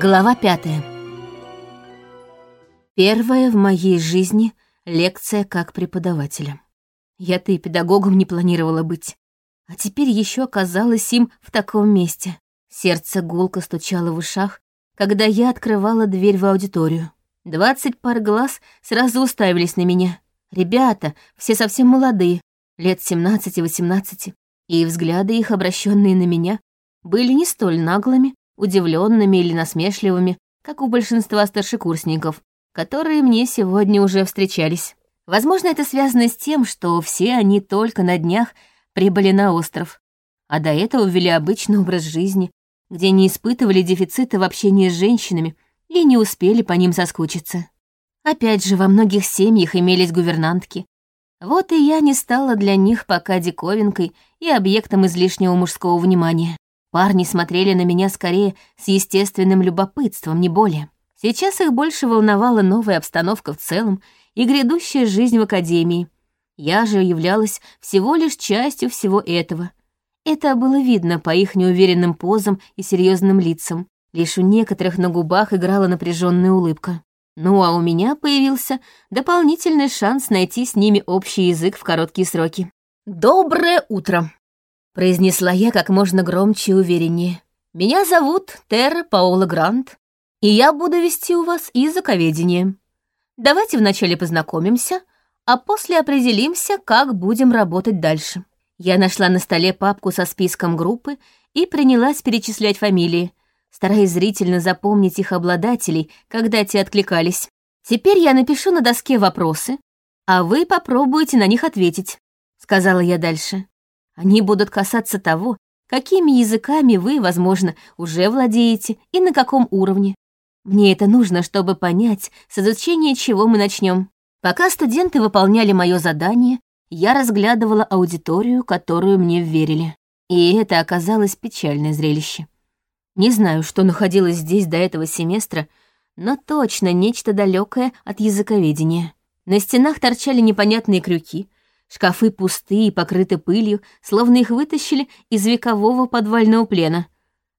Глава пятая. Первая в моей жизни лекция как преподавателя. Я-то и педагогом не планировала быть. А теперь еще оказалась им в таком месте. Сердце гулко стучало в ушах, когда я открывала дверь в аудиторию. Двадцать пар глаз сразу уставились на меня. Ребята, все совсем молодые, лет 17-18, и взгляды их, обращенные на меня, были не столь наглыми, удивленными или насмешливыми, как у большинства старшекурсников, которые мне сегодня уже встречались. Возможно, это связано с тем, что все они только на днях прибыли на остров, а до этого вели обычный образ жизни, где не испытывали дефицита в общении с женщинами и не успели по ним соскучиться. Опять же, во многих семьях имелись гувернантки. Вот и я не стала для них пока диковинкой и объектом излишнего мужского внимания. Парни смотрели на меня скорее с естественным любопытством, не более. Сейчас их больше волновала новая обстановка в целом и грядущая жизнь в академии. Я же являлась всего лишь частью всего этого. Это было видно по их неуверенным позам и серьезным лицам. Лишь у некоторых на губах играла напряженная улыбка. Ну а у меня появился дополнительный шанс найти с ними общий язык в короткие сроки. «Доброе утро!» Произнесла я как можно громче и увереннее. «Меня зовут Терра Паула Грант, и я буду вести у вас языковедение. Давайте вначале познакомимся, а после определимся, как будем работать дальше». Я нашла на столе папку со списком группы и принялась перечислять фамилии, стараясь зрительно запомнить их обладателей, когда те откликались. «Теперь я напишу на доске вопросы, а вы попробуйте на них ответить», — сказала я дальше. Они будут касаться того, какими языками вы, возможно, уже владеете и на каком уровне. Мне это нужно, чтобы понять, с изучения чего мы начнем. Пока студенты выполняли мое задание, я разглядывала аудиторию, которую мне вверили. И это оказалось печальное зрелище. Не знаю, что находилось здесь до этого семестра, но точно нечто далекое от языковедения. На стенах торчали непонятные крюки, Шкафы пустые, покрыты пылью, словно их вытащили из векового подвального плена.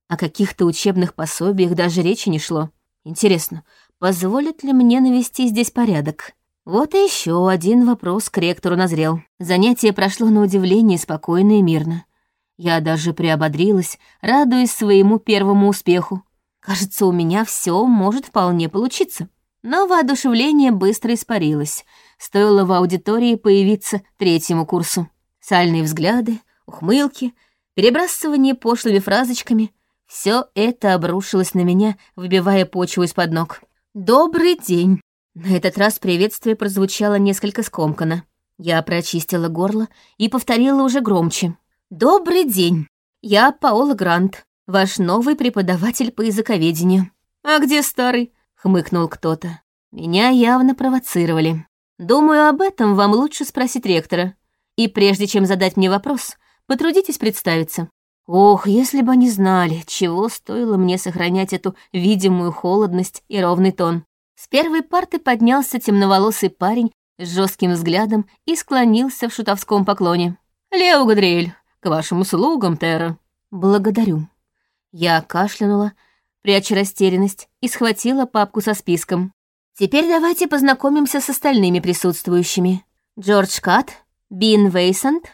О каких-то учебных пособиях даже речи не шло. Интересно, позволит ли мне навести здесь порядок? Вот и еще один вопрос к ректору назрел. Занятие прошло на удивление спокойно и мирно. Я даже приободрилась, радуясь своему первому успеху. Кажется, у меня все может вполне получиться. Но воодушевление быстро испарилось — стоило в аудитории появиться третьему курсу. Сальные взгляды, ухмылки, перебрасывание пошлыми фразочками — все это обрушилось на меня, выбивая почву из-под ног. «Добрый день!» На этот раз приветствие прозвучало несколько скомканно. Я прочистила горло и повторила уже громче. «Добрый день! Я Паола Грант, ваш новый преподаватель по языковедению». «А где старый?» — хмыкнул кто-то. Меня явно провоцировали. Думаю, об этом вам лучше спросить ректора. И прежде чем задать мне вопрос, потрудитесь представиться. Ох, если бы они знали, чего стоило мне сохранять эту видимую холодность и ровный тон. С первой парты поднялся темноволосый парень с жестким взглядом и склонился в шутовском поклоне. «Лео Гадриэль, к вашим услугам, Терра». «Благодарю». Я кашлянула, пряча растерянность, и схватила папку со списком. Теперь давайте познакомимся с остальными присутствующими. Джордж Кат, Бин Вейсант.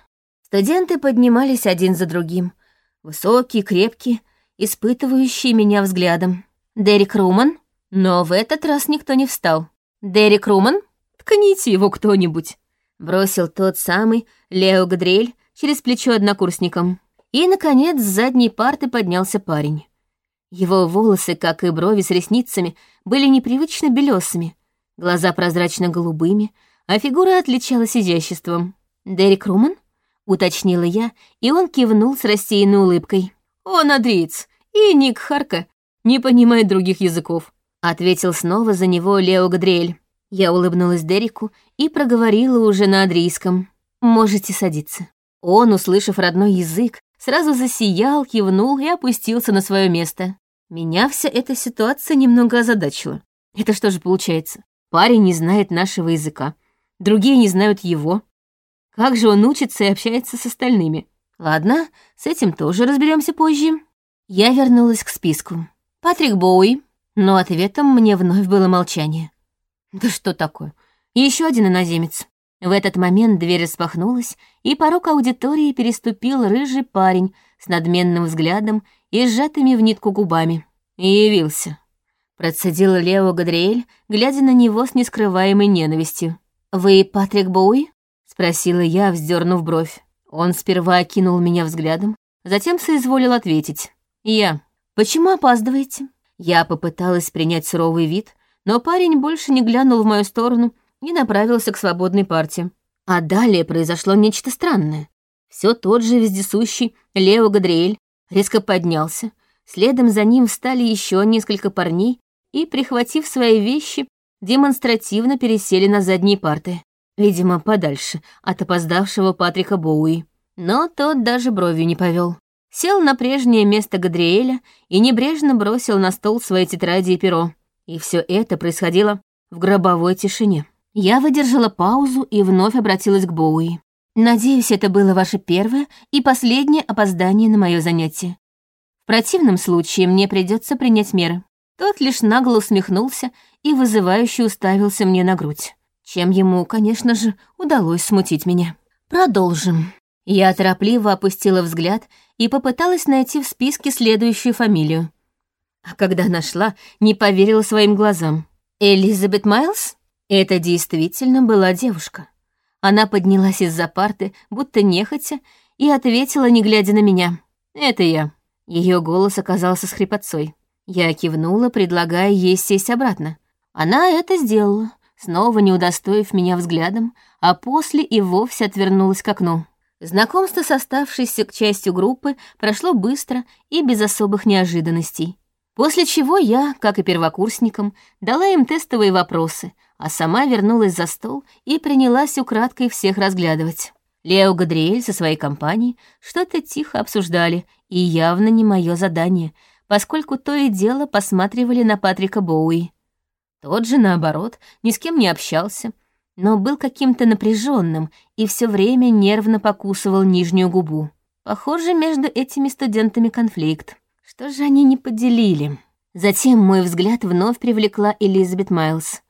Студенты поднимались один за другим. Высокие, крепкие, испытывающие меня взглядом. Дерек Руман. Но в этот раз никто не встал. Дерек Руман? Ткните его кто-нибудь. Бросил тот самый Лео Гадриэль через плечо однокурсникам. И, наконец, с задней парты поднялся парень. Его волосы, как и брови с ресницами, были непривычно белесыми, глаза прозрачно-голубыми, а фигура отличалась изяществом. «Дерек Руман?» — уточнила я, и он кивнул с рассеянной улыбкой. «Он адриец, и Ник Харка не понимает других языков», — ответил снова за него Лео Гадриэль. Я улыбнулась Дереку и проговорила уже на адрийском. «Можете садиться». Он, услышав родной язык, сразу засиял, кивнул и опустился на свое место. Меня вся эта ситуация немного озадачила. Это что же получается? Парень не знает нашего языка, другие не знают его. Как же он учится и общается с остальными? Ладно, с этим тоже разберемся позже. Я вернулась к списку. Патрик Боуи, Но ответом мне вновь было молчание. Да что такое? Еще один иноземец. В этот момент дверь распахнулась, и порог аудитории переступил рыжий парень с надменным взглядом и сжатыми в нитку губами. И явился. Процедил Лео Гадриэль, глядя на него с нескрываемой ненавистью. «Вы Патрик Боуи?» — спросила я, вздернув бровь. Он сперва окинул меня взглядом, затем соизволил ответить. «Я. Почему опаздываете?» Я попыталась принять суровый вид, но парень больше не глянул в мою сторону и направился к свободной партии. А далее произошло нечто странное. Все тот же вездесущий Лео Гадриэль резко поднялся, следом за ним встали еще несколько парней и, прихватив свои вещи, демонстративно пересели на задние парты. Видимо, подальше от опоздавшего Патрика Боуи. Но тот даже бровью не повел. Сел на прежнее место Гадриэля и небрежно бросил на стол свои тетради и перо. И все это происходило в гробовой тишине. Я выдержала паузу и вновь обратилась к Боуи. «Надеюсь, это было ваше первое и последнее опоздание на мое занятие. В противном случае мне придется принять меры». Тот лишь нагло усмехнулся и вызывающе уставился мне на грудь чем ему, конечно же, удалось смутить меня. Продолжим. Я торопливо опустила взгляд и попыталась найти в списке следующую фамилию. А когда нашла, не поверила своим глазам. Элизабет Майлз? Это действительно была девушка. Она поднялась из-за парты, будто нехотя, и ответила, не глядя на меня. «Это я». Ее голос оказался с хрипотцой. Я кивнула, предлагая ей сесть обратно. Она это сделала, снова не удостоив меня взглядом, а после и вовсе отвернулась к окну. Знакомство с оставшейся к частью группы прошло быстро и без особых неожиданностей. После чего я, как и первокурсникам, дала им тестовые вопросы, а сама вернулась за стол и принялась украдкой всех разглядывать. Лео Гадриэль со своей компанией что-то тихо обсуждали, и явно не мое задание, поскольку то и дело посматривали на Патрика Боуи. Тот же, наоборот, ни с кем не общался, но был каким-то напряженным и все время нервно покусывал нижнюю губу. Похоже, между этими студентами конфликт. Что же они не поделили? Затем мой взгляд вновь привлекла Элизабет Майлз.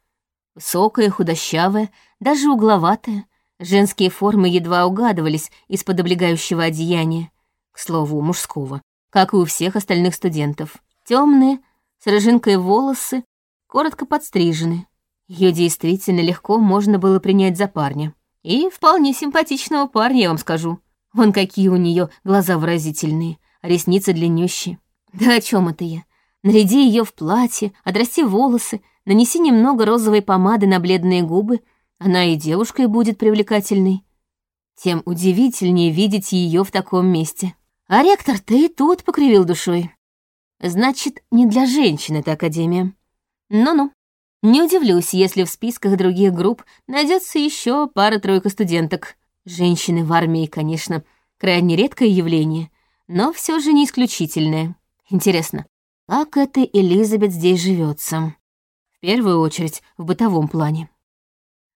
Высокая, худощавая, даже угловатая. Женские формы едва угадывались из-под облегающего одеяния. К слову, мужского, как и у всех остальных студентов. Темные, с рыжинкой волосы, коротко подстрижены. Ее действительно легко можно было принять за парня. И вполне симпатичного парня, я вам скажу. Вон какие у нее глаза выразительные, а ресницы длиннющие. Да о чем это я? Наряди ее в платье, отрасти волосы, нанеси немного розовой помады на бледные губы, она и девушкой будет привлекательной. Тем удивительнее видеть ее в таком месте. А ректор ты тут покривил душой. Значит, не для женщин эта академия. Ну-ну. Не удивлюсь, если в списках других групп найдется еще пара-тройка студенток. Женщины в армии, конечно, крайне редкое явление, но все же не исключительное. Интересно, как эта Элизабет здесь живется? В первую очередь в бытовом плане.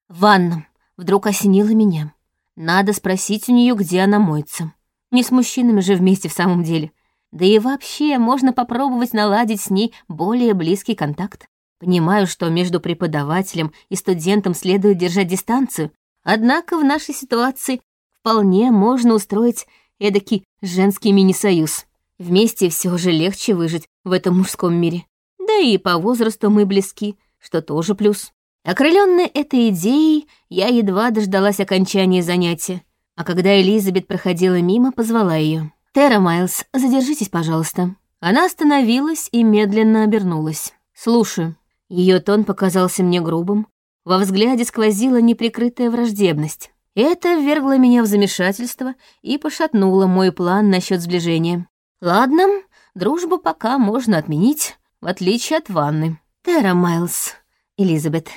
Ванна вдруг осенила меня. Надо спросить у нее, где она моется. Не с мужчинами же вместе в самом деле. Да и вообще можно попробовать наладить с ней более близкий контакт. Понимаю, что между преподавателем и студентом следует держать дистанцию, однако в нашей ситуации вполне можно устроить эдакий женский мини-союз. Вместе все же легче выжить в этом мужском мире. Да и по возрасту мы близки, что тоже плюс. Окрыленная этой идеей, я едва дождалась окончания занятия, а когда Элизабет проходила мимо, позвала ее. «Терра Майлз, задержитесь, пожалуйста». Она остановилась и медленно обернулась. «Слушаю». Ее тон показался мне грубым, во взгляде сквозила неприкрытая враждебность. Это ввергло меня в замешательство и пошатнуло мой план насчет сближения. Ладно, дружбу пока можно отменить, в отличие от ванны. Терра Майлз, Элизабет.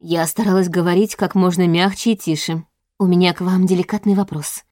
Я старалась говорить как можно мягче и тише. У меня к вам деликатный вопрос.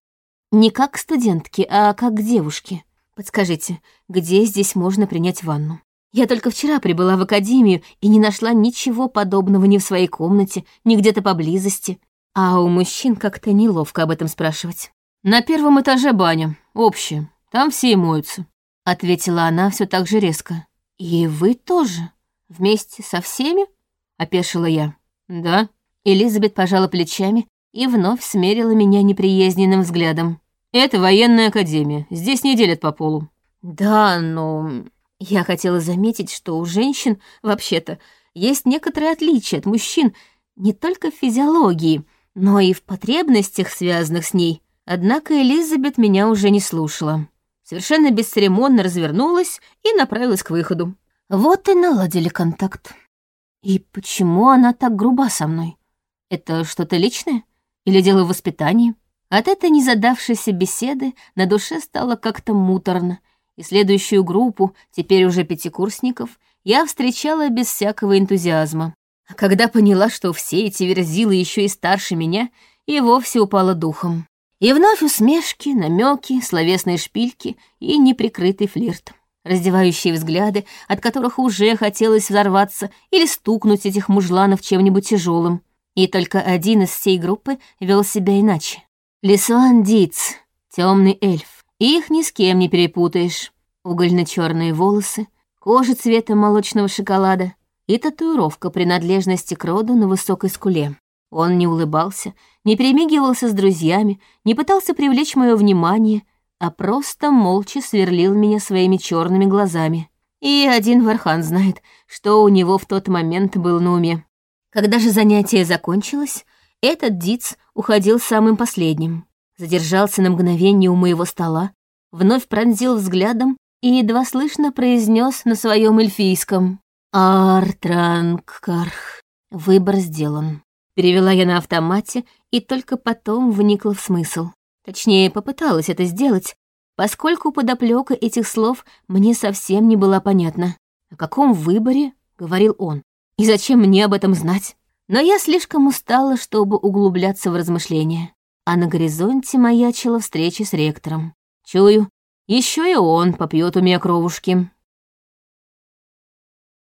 Не как к студентке, а как к девушке. Подскажите, где здесь можно принять ванну? Я только вчера прибыла в академию и не нашла ничего подобного ни в своей комнате, ни где-то поблизости. А у мужчин как-то неловко об этом спрашивать. «На первом этаже баня, общая, там все и моются», — ответила она все так же резко. «И вы тоже?» Вместе со всеми?» — опешила я. «Да». Элизабет пожала плечами и вновь смерила меня неприязненным взглядом. «Это военная академия. Здесь не делят по полу». «Да, но...» Я хотела заметить, что у женщин, вообще-то, есть некоторые отличия от мужчин не только в физиологии, но и в потребностях, связанных с ней. Однако Элизабет меня уже не слушала. Совершенно бесцеремонно развернулась и направилась к выходу. Вот и наладили контакт. И почему она так груба со мной? Это что-то личное? Или дело в воспитании? От этой незадавшейся беседы на душе стало как-то муторно, и следующую группу, теперь уже пятикурсников, я встречала без всякого энтузиазма. А когда поняла, что все эти верзилы еще и старше меня, и вовсе упала духом. И вновь усмешки, намеки, словесные шпильки и неприкрытый флирт. Раздевающие взгляды, от которых уже хотелось взорваться или стукнуть этих мужланов чем-нибудь тяжелым. И только один из всей группы вел себя иначе. Лисуан Диц, темный эльф. Их ни с кем не перепутаешь. Угольно-черные волосы, кожа цвета молочного шоколада и татуировка принадлежности к роду на высокой скуле. Он не улыбался, не перемигивался с друзьями, не пытался привлечь мое внимание, а просто молча сверлил меня своими черными глазами. И один Вархан знает, что у него в тот момент был на уме. Когда же занятие закончилось, этот Диц уходил самым последним задержался на мгновение у моего стола, вновь пронзил взглядом и едва слышно произнес на своем эльфийском «Артрангкарх». Выбор сделан. Перевела я на автомате и только потом вникла в смысл. Точнее, попыталась это сделать, поскольку подоплека этих слов мне совсем не была понятна. «О каком выборе?» — говорил он. «И зачем мне об этом знать?» Но я слишком устала, чтобы углубляться в размышления а на горизонте маячила встреча с ректором. Чую, еще и он попьет у меня кровушки.